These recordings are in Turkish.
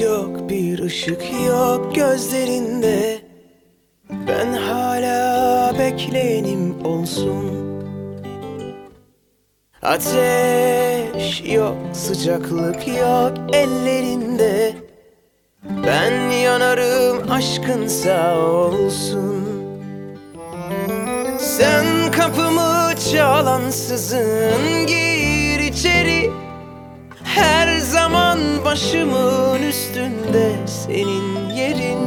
yok bir ışık yok gözlerinde. Ben hala bekleyenim olsun. Ateş yok sıcaklık yok ellerinde. Ben yanarım aşkın sağ olsun. Sen kapımı çalansızın gir senin yerin.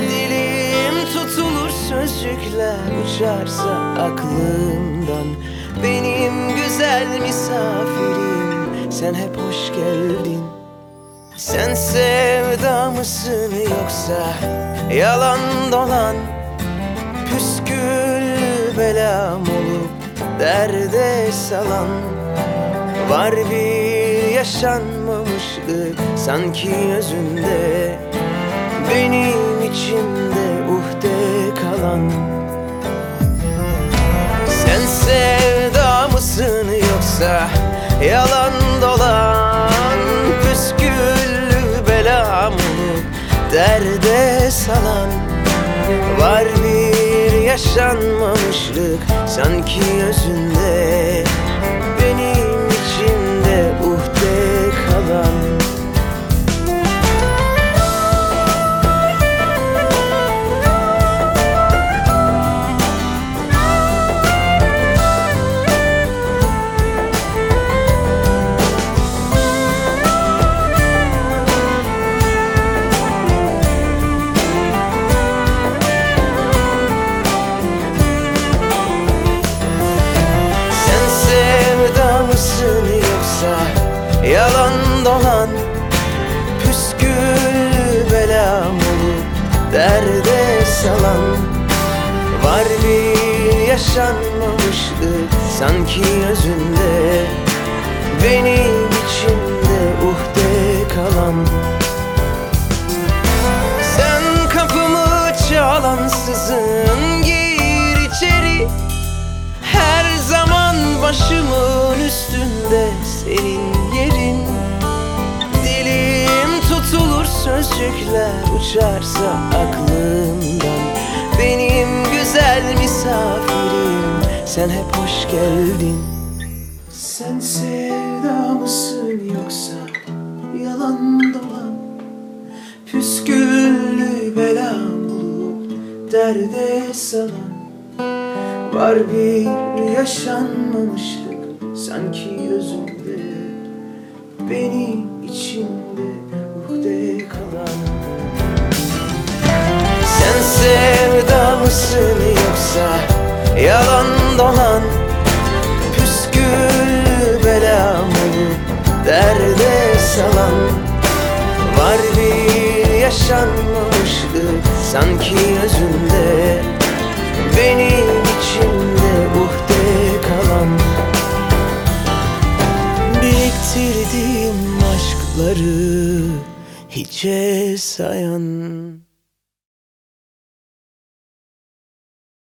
Dilim tutulur sözcükler uçarsa aklımdan Benim güzel misafirim sen hep hoş geldin. Sen sevda mısın yoksa yalan dolan? Püskül belam olup derde salan. Var bir yaşanmamışlık sanki özünde. Benim içimde uhde kalan. Sen sevda mısın yoksa yalan dolan? Püsküllü belam olup derde salan? Var bir yaşanmamışlık sanki özünde. Benim mısın yoksa yalan dolan Püskül belam olup derde salan? Var bir yaşanmamışlık sanki özünde Benim içimde uhde kalan senin yerin. Dilim tutulur sözcükler uçarsa aklımdan. Benim güzel misafirim sen hep hoş geldin. Sen sevda mısın yoksa yalan dolan? Püsküllü belam bulup derde salan. Var bir yaşanmamışlık sanki özünde Benim içimde uhde kalan. Sen sevda mısın yoksa yalan dolan? Püskül belam olup derde salan? Var bir yaşanmamışlık sanki özünde Benim Aşkları hiçe sayan